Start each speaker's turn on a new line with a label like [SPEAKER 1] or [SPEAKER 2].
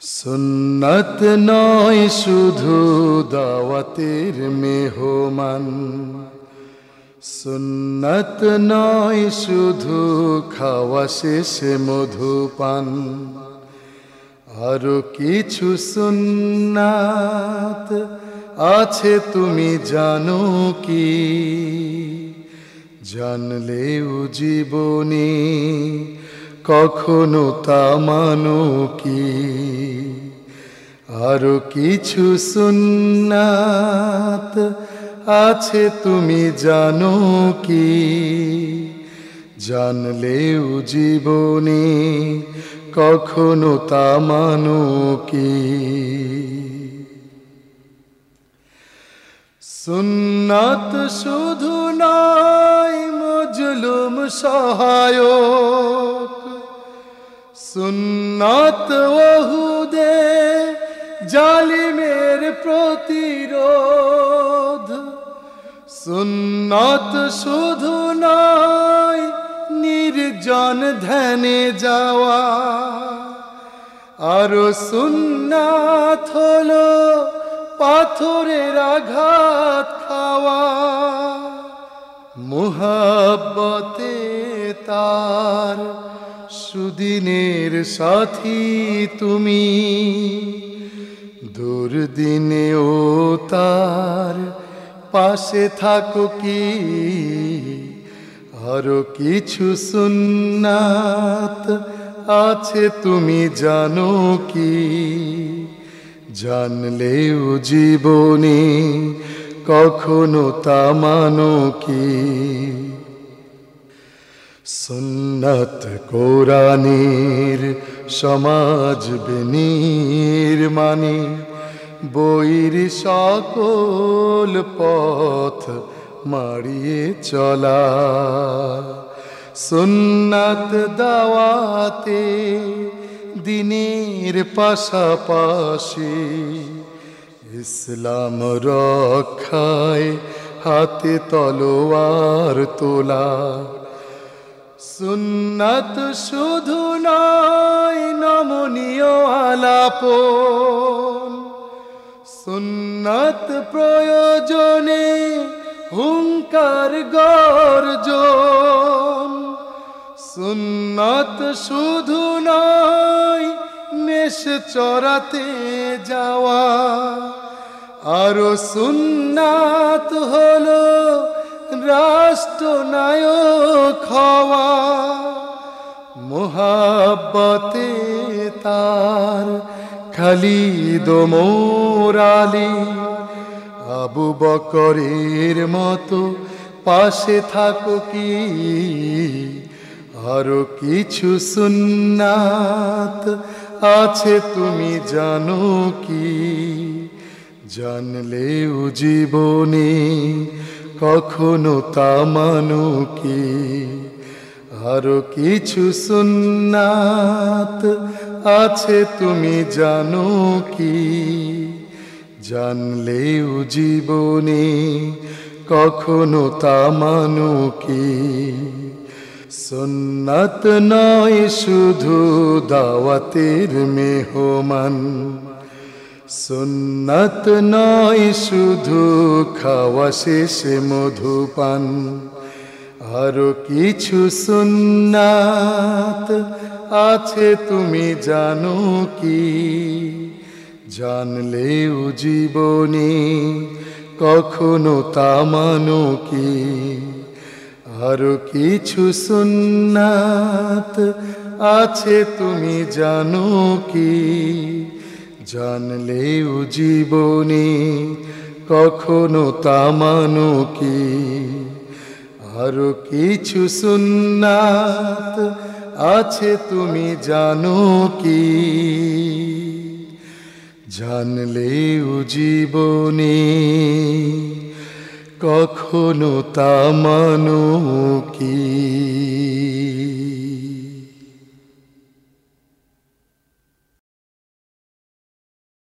[SPEAKER 1] সুন্নত নয়, শুধু দাওয়াতের মেহমান। সুন্নত নয়, শুধু খাওয়া শেষে মধুপান আরও কিছু সুন্নাত আছে, তুমি জানো কি? জানলেও জীবনে কখনো তা মানো কি? আরও কিছু সুন্নাত আছে তুমি জানো কি? জানলেও জীবনে কখনো তা মানো কি? সুন্নাত শুধু নয়, মজলুম সহায়ক। সুন্নাত ওহুদে জালিমের প্রতিরোধ। সুন্নাত শুধু নয়, নির্জন ধ্যানে যাওয়া। আরও সুন্নাত হলো পাথরের আঘাত খাওয়া। মুহাব্বতে তার সুদিনের সাথী তুমি। দুর্দিনেও তার পাশে থাকো কি? আরও কিছু সুন্নাত আছে তুমি জানো কি? জানলেও জীবনে কখনো তা মানো কি? সুন্নত কোরআনের সমাজ বেনির মানে বইর সকল পথ মারিয়ে চলা। সুন্নাত দাওয়াতে দিনের পাশাপাশি ইসলাম রক্ষায় হাতে তলোয়ার তোলা। সুন্নাত শুধু নয়, নমনীয় আলাপ সুন্নাত প্রয়োজনে হুঙ্কার গর্জন। সুন্নাত শুধু নয়, মেষ চরাতে যাওয়া। আরও সুন্নাত হলো রাষ্ট্রনায়ক হওয়া মোহাব্বতে তার খালিদ মোরালি আবু বকরের মতো পাশে থাকো কি? আরও কিছু সুন্নাত আছে তুমি জানো কি? জানলেও জীবনে কখনো তা মানো কি? আরও কিছু সুন্নাত আছে তুমি জানো কি? জানলেও জীবনে কখনো তা মানো কি? সুন্নাত নয় শুধু দাওয়াতের মেহমান। সুন্নাত নয়, শুধু খাওয়া শেষে মধুপান। আরও কিছু সুন্নাত আছে, তুমি জানো কি? জানলেও জীবনে কখনো তা মানো কি? আরও কিছু সুন্নাত আছে, তুমি জানো কি? জানলেও জীবনে কখনো তা মানো কি? আরও কিছু সুন্নাত আছে তুমি জানো কি? জানলেও জীবনে কখনো তা মানো কি?